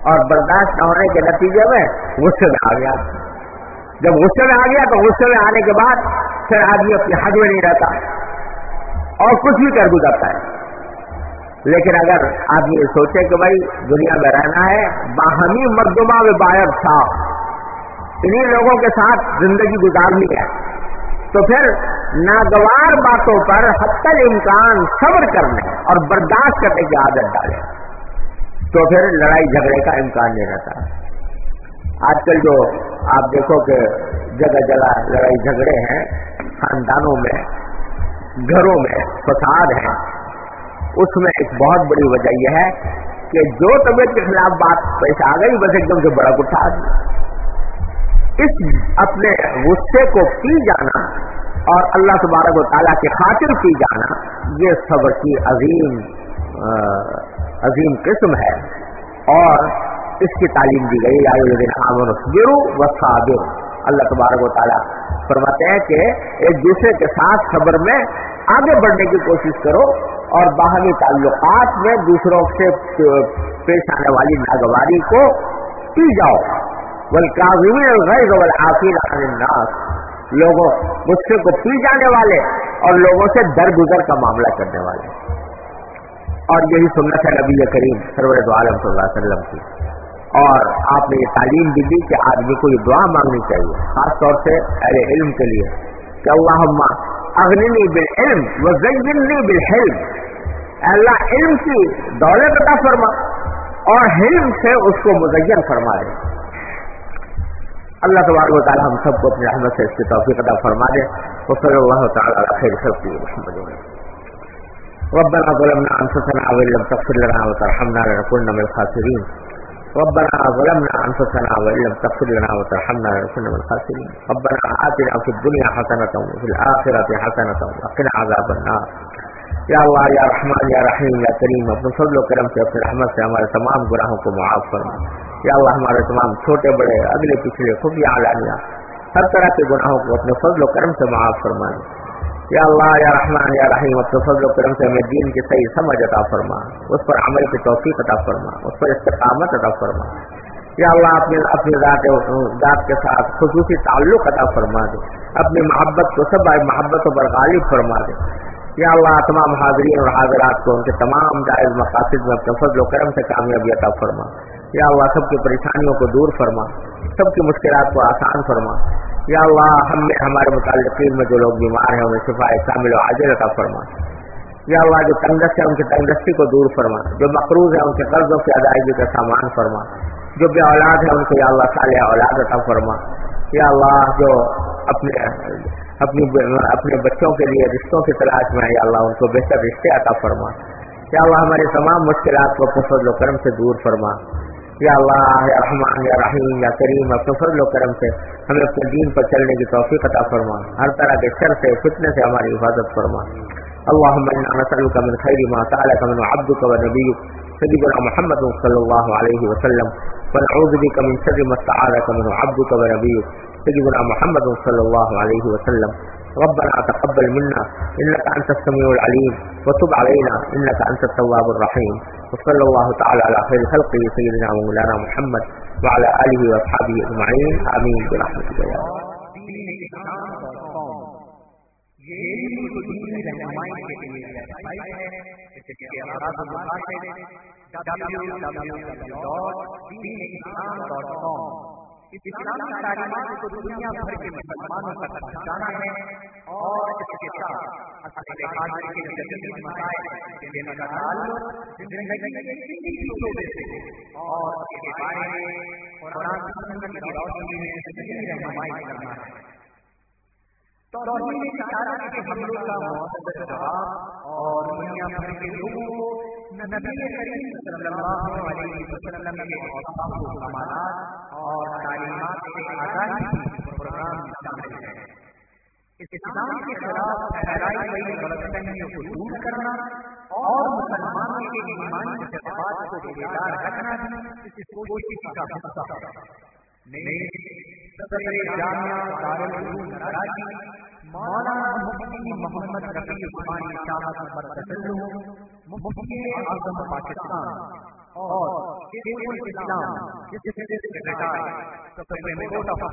اور برداشت نہ ہونے کے نتیجے میں غصے میں آ گیا۔ جب غصے میں آ گیا تو غصے میں آنے کے بعد پھر آدمی اپنے حج میں نہیں رہتا اور کچھ بھی کر گزرتا ہے۔ لیکن اگر آدمی یہ سوچے کہ بھائی دنیا میں رہنا ہے، باہمی مردمہ میں باہر تھا انہیں لوگوں کے ساتھ زندگی گزارنی ہے، تو پھر ناگوار باتوں پر حتی امکان صبر کرنے اور برداشت کرنے کی عادت ڈالے تو پھر لڑائی جھگڑے کا امکان نہیں رہتا۔ آج کل جو آپ دیکھو کہ جگہ جگہ لڑائی جھگڑے ہیں، خاندانوں میں، گھروں میں فساد ہے۔ اس میں ایک بہت بڑی وجہ یہ ہے کہ جو طبیعت کے خلاف بات پیش آ گئی، بس ایک دم سے بڑا اٹھا اس اپنے غصے کو پی جانا اور اللہ تبارک و تعالیٰ کی خاطر پی جانا، یہ صبر کی عظیم عظیم قسم ہے اور اس کی تعلیم دی گئی آئے و صابر اللہ تبارک و تعالیٰ فرماتے ہیں کہ ایک دوسرے کے ساتھ خبر میں آگے بڑھنے کی کوشش کرو اور باہمی تعلقات میں دوسروں سے پیش آنے والی ناگواری کو پی جاؤ۔ الناس۔ لوگوں غصے کو پی جانے والے اور لوگوں سے در گزر کا معاملہ کرنے والے۔ اور یہی سنت ہے نبی کریم سرور عالم صلی اللہ علیہ وسلم کی۔ اور آپ نے یہ تعلیم بھی دی کہ آدمی کو یہ دعا مانگنی چاہیے، خاص طور سے اہل علم کے لیے کہ اللہ اغنی بالعلم وزینی بالحلم۔ اللہ، علم کی دولت عطا فرما اور حلم سے اس کو مزین فرما دے اللہ تبارک و تعالی ہم سب کو اپنی رحمت سے اس کی توفیق عطا فرما دے وصلی اللہ تعالی خیر سب کی محمد ربنا ظلمنا أنفسنا وإن لم تغفر لنا وترحمنا لنكونن من الخاسرين. ربنا ظلمنا أنفسنا وإن لم تغفر لنا وترحمنا لنكن من الخاسرين. ربنا آتنا في الدنيا حسنة وفي الآخرة حسنة وقنا عذاب النار. یا اللہ یا رحمان یا رحیم یا کریم اپنے فضل و کرم سے اپنے رحمت سے ہمارے تمام گناہوں کو معاف فرما. یا اللہ ہمارے تمام چھوٹے بڑے اگلے پچھلے خفیہ اعلانیہ ہر طرح کے گناہوں کو اپنے فضل و کرم سے معاف فرما یا اللہ یا رحمان یا رحیم اپنے فضل و کرم سے ہمیں دین کی صحیح سمجھ عطا فرما اس پر عمل کی توفیق عطا فرما اس پر استقامت عطا فرما. یا اللہ اپنے اپنی ذات ذات کے ساتھ خصوصی تعلق عطا فرما دے، اپنی محبت کو سب محبتوں پر غالب فرما دے۔ یا اللہ تمام حاضرین اور حاضرات کو ان کے تمام جائز مقاصد میں اپنے فضل و کرم سے کامیابی عطا فرما۔ یا اللہ سب کی پریشانیوں کو دور فرما، سب کی مشکلات کو آسان فرما۔ یا اللہ، ہم نے ہمارے متعلقین میں جو لوگ بیمار ہیں، انہیں شفا شامل و حاضر عطا فرما۔ یا اللہ، جو تنگست ہے ان کی تنگستی کو دور فرما۔ جو مقروض ہے ان کے قرضوں کی ادائیگی کا سامان فرما۔ جو بے اولاد ہے ان کو یا اللہ صالح اولاد عطا فرما۔ یا اللہ، جو اپنے، اپنی اپنے بچوں کے لیے رشتوں کی تلاش میں یا اللہ، ان کو بہتر رشتے عطا فرما۔ یا اللہ، ہماری تمام مشکلات کو فضل و کرم سے دور فرما۔ یا اللہ یا رحمان یا رحیم یا کریم اپنے فضل و کرم سے ہمیں اپنے دین پر چلنے کی توفیق عطا فرما ہر طرح کے شر سے فتنے سے ہماری حفاظت فرما اللهم إنا نسألك من خير ما سألك من عبدك ونبيك سبیبنا محمد صلى الله عليه وسلم. ونعوذ بك من شر ما استعاذك من عبدك ونبيك سبیبنا محمد صلى الله عليه وسلم. ربنا تقبل منا إنك أنت السميع العليم. وتب علينا إنك أنت التواب الرحيم. وصلى الله تعالى على خير خلقه سيدنا ومولانا محمد وعلى آله وأصحابه أجمعين. آمين. برحمتك يا رب. اسلام کی تعلیمات کو دنیا بھر کے مسلمانوں تک پہنچانا ہے اور اس کے ساتھ اصل حاضر کے کا تعلق زندگی کے کسی بھی شعبے سے اور اس کے بارے میں قرآن سنت کی روشنی میں رہنمائی کرنا ہے۔ توحید کے حملوں کا مؤثر جواب اور دنیا بھر کے لوگوں کو نبی کریم صلی اللہ علیہ وسلم کے اوصاف و کمالات اور تعلیمات سے آگاہی شامل ہے اسلام کے خلاف پھیلائی گئی کو دور کرنا اور مسلمانوں کے ایمانی جذبات کو بیدار رکھنا بھی اس کوشش کا حصہ ہے۔ مولانا مفتی محمد رفیع عثمانی صاحب مفتی اعظم پاکستان۔ اور اسلام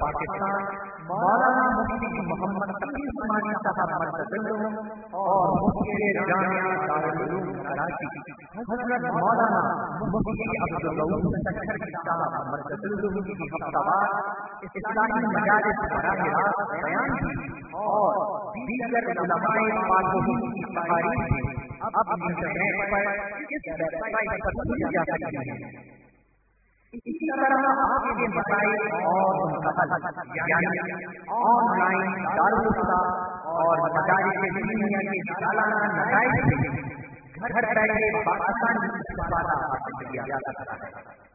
پاکستان۔ مولانا مفتی محمد صاحب اور حضرت مولانا مفتی اسلامی مجالس براہ راست بیان کی اور دیگر علماء پاک کی تقاریر اب انٹرنیٹ پر اس ویب سائٹ پر سنی جا سکتی ہے۔ اسی طرح آپ کے مسائل اور یعنی آن لائن دارالفتا اور مدارس دنیا کے سالانہ نتائج سے گھر بیٹھے بآسانی استفادہ حاصل کیا جا سکتا ہے۔